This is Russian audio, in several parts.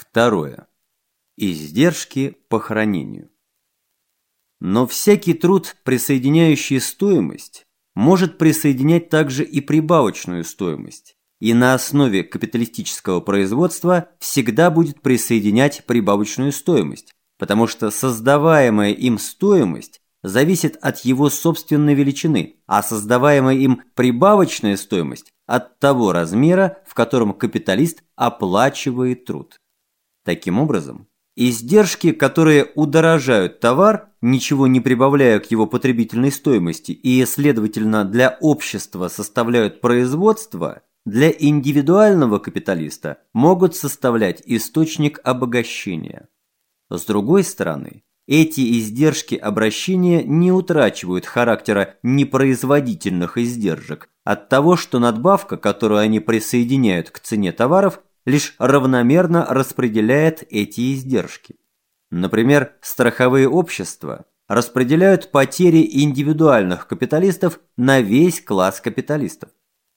Второе. Издержки по хранению. Но всякий труд, присоединяющий стоимость, может присоединять также и прибавочную стоимость, и на основе капиталистического производства всегда будет присоединять прибавочную стоимость, потому что создаваемая им стоимость зависит от его собственной величины, а создаваемая им прибавочная стоимость от того размера, в котором капиталист оплачивает труд. Таким образом, издержки, которые удорожают товар, ничего не прибавляя к его потребительной стоимости и, следовательно, для общества составляют производство, для индивидуального капиталиста могут составлять источник обогащения. С другой стороны, эти издержки обращения не утрачивают характера непроизводительных издержек от того, что надбавка, которую они присоединяют к цене товаров, лишь равномерно распределяет эти издержки. Например, страховые общества распределяют потери индивидуальных капиталистов на весь класс капиталистов.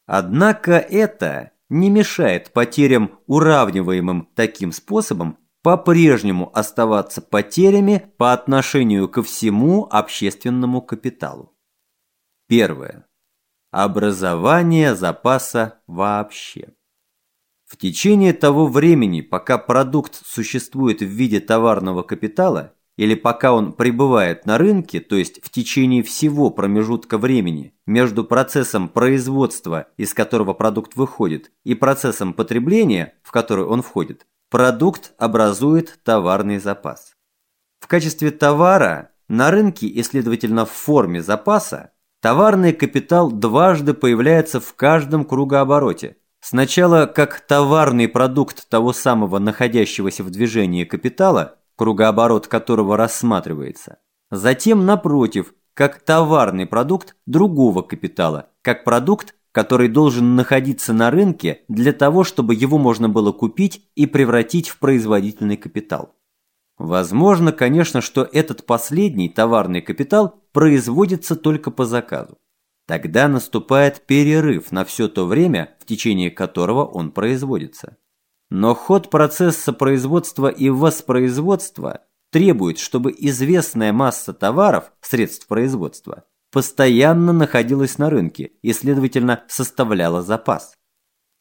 Однако это не мешает потерям, уравниваемым таким способом, по-прежнему оставаться потерями по отношению ко всему общественному капиталу. Первое. Образование запаса вообще. В течение того времени, пока продукт существует в виде товарного капитала, или пока он пребывает на рынке, то есть в течение всего промежутка времени между процессом производства, из которого продукт выходит, и процессом потребления, в который он входит, продукт образует товарный запас. В качестве товара на рынке и, следовательно, в форме запаса товарный капитал дважды появляется в каждом кругообороте – Сначала как товарный продукт того самого находящегося в движении капитала, кругооборот которого рассматривается. Затем, напротив, как товарный продукт другого капитала, как продукт, который должен находиться на рынке для того, чтобы его можно было купить и превратить в производительный капитал. Возможно, конечно, что этот последний товарный капитал производится только по заказу. Тогда наступает перерыв на все то время, в течение которого он производится. Но ход процесса производства и воспроизводства требует, чтобы известная масса товаров, средств производства, постоянно находилась на рынке и, следовательно, составляла запас.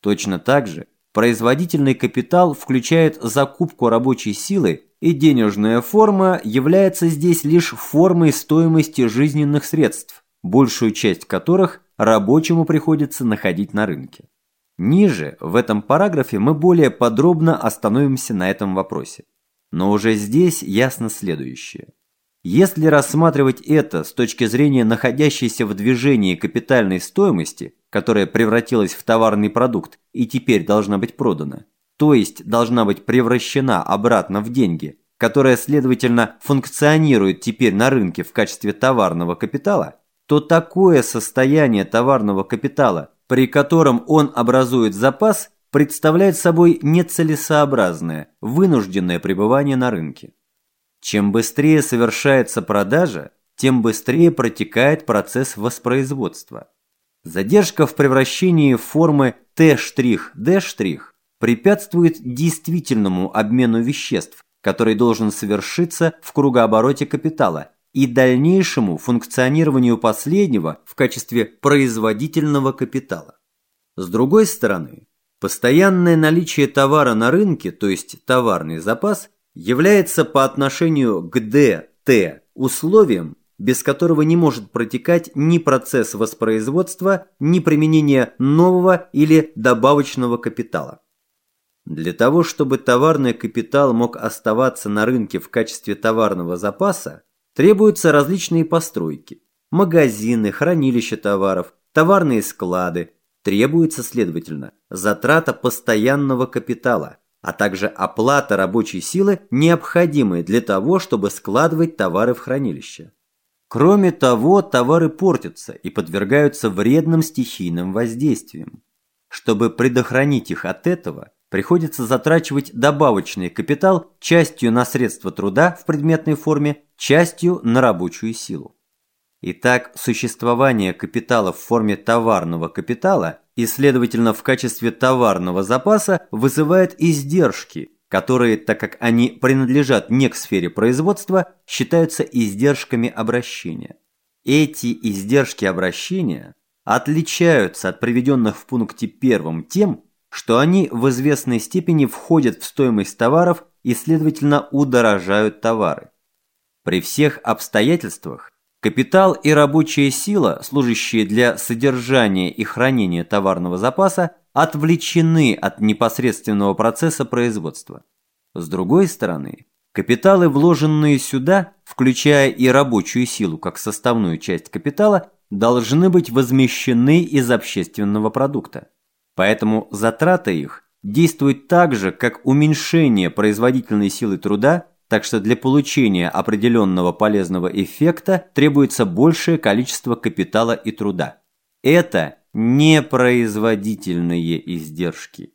Точно так же производительный капитал включает закупку рабочей силы, и денежная форма является здесь лишь формой стоимости жизненных средств, большую часть которых рабочему приходится находить на рынке. Ниже, в этом параграфе, мы более подробно остановимся на этом вопросе. Но уже здесь ясно следующее. Если рассматривать это с точки зрения находящейся в движении капитальной стоимости, которая превратилась в товарный продукт и теперь должна быть продана, то есть должна быть превращена обратно в деньги, которая, следовательно, функционирует теперь на рынке в качестве товарного капитала, то такое состояние товарного капитала, при котором он образует запас, представляет собой нецелесообразное, вынужденное пребывание на рынке. Чем быстрее совершается продажа, тем быстрее протекает процесс воспроизводства. Задержка в превращении формы Т'-D' препятствует действительному обмену веществ, который должен совершиться в кругообороте капитала и дальнейшему функционированию последнего в качестве производительного капитала. С другой стороны, постоянное наличие товара на рынке, то есть товарный запас, является по отношению к ДТ условием, без которого не может протекать ни процесс воспроизводства, ни применение нового или добавочного капитала. Для того, чтобы товарный капитал мог оставаться на рынке в качестве товарного запаса, Требуются различные постройки, магазины, хранилища товаров, товарные склады. Требуется, следовательно, затрата постоянного капитала, а также оплата рабочей силы, необходимой для того, чтобы складывать товары в хранилище. Кроме того, товары портятся и подвергаются вредным стихийным воздействиям. Чтобы предохранить их от этого, приходится затрачивать добавочный капитал частью на средства труда в предметной форме, частью на рабочую силу. Итак, существование капитала в форме товарного капитала и, следовательно, в качестве товарного запаса вызывает издержки, которые, так как они принадлежат не к сфере производства, считаются издержками обращения. Эти издержки обращения отличаются от приведенных в пункте первом тем, что они в известной степени входят в стоимость товаров и, следовательно, удорожают товары. При всех обстоятельствах капитал и рабочая сила, служащие для содержания и хранения товарного запаса, отвлечены от непосредственного процесса производства. С другой стороны, капиталы, вложенные сюда, включая и рабочую силу как составную часть капитала, должны быть возмещены из общественного продукта. Поэтому затраты их действуют так же, как уменьшение производительной силы труда, так что для получения определенного полезного эффекта требуется большее количество капитала и труда. Это непроизводительные издержки.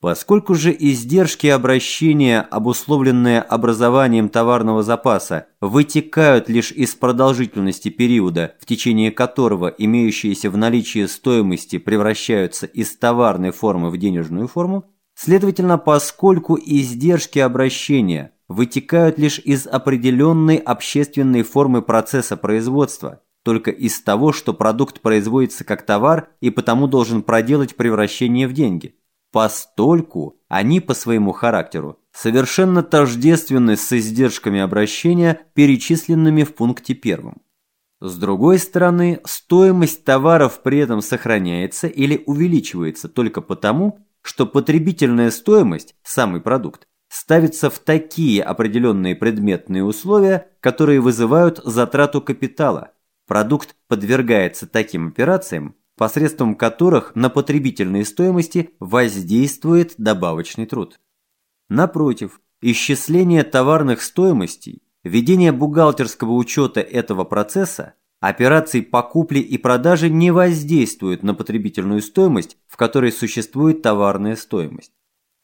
Поскольку же издержки обращения, обусловленные образованием товарного запаса, вытекают лишь из продолжительности периода, в течение которого имеющиеся в наличии стоимости превращаются из товарной формы в денежную форму, следовательно, поскольку издержки обращения вытекают лишь из определенной общественной формы процесса производства, только из того, что продукт производится как товар и потому должен проделать превращение в деньги – Постольку они по своему характеру совершенно тождественны с издержками обращения, перечисленными в пункте первом. С другой стороны, стоимость товаров при этом сохраняется или увеличивается только потому, что потребительная стоимость, самый продукт, ставится в такие определенные предметные условия, которые вызывают затрату капитала. Продукт подвергается таким операциям, посредством которых на потребительные стоимости воздействует добавочный труд. Напротив, исчисление товарных стоимостей, ведение бухгалтерского учета этого процесса, операций по купле и продаже не воздействуют на потребительную стоимость, в которой существует товарная стоимость.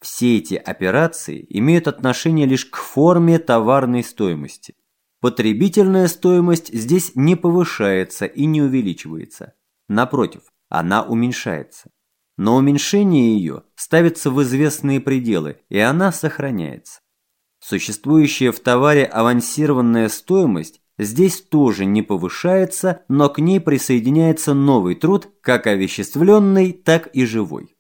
Все эти операции имеют отношение лишь к форме товарной стоимости. Потребительная стоимость здесь не повышается и не увеличивается. Напротив, она уменьшается. Но уменьшение ее ставится в известные пределы, и она сохраняется. Существующая в товаре авансированная стоимость здесь тоже не повышается, но к ней присоединяется новый труд, как овеществленный, так и живой.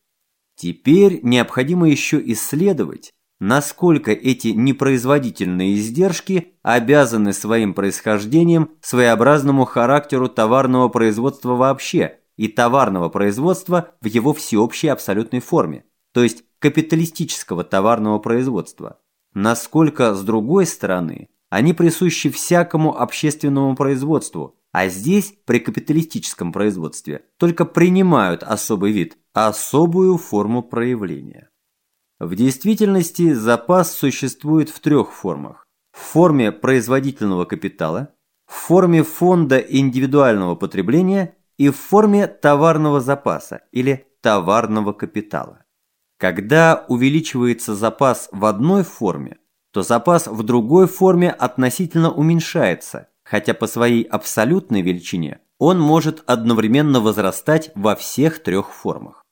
Теперь необходимо еще исследовать, насколько эти непроизводительные издержки обязаны своим происхождением своеобразному характеру товарного производства вообще и товарного производства в его всеобщей абсолютной форме, то есть капиталистического товарного производства. Насколько, с другой стороны, они присущи всякому общественному производству, а здесь, при капиталистическом производстве, только принимают особый вид, особую форму проявления. В действительности запас существует в трех формах. В форме производительного капитала, в форме фонда индивидуального потребления и в форме товарного запаса или товарного капитала. Когда увеличивается запас в одной форме, то запас в другой форме относительно уменьшается, хотя по своей абсолютной величине он может одновременно возрастать во всех трех формах.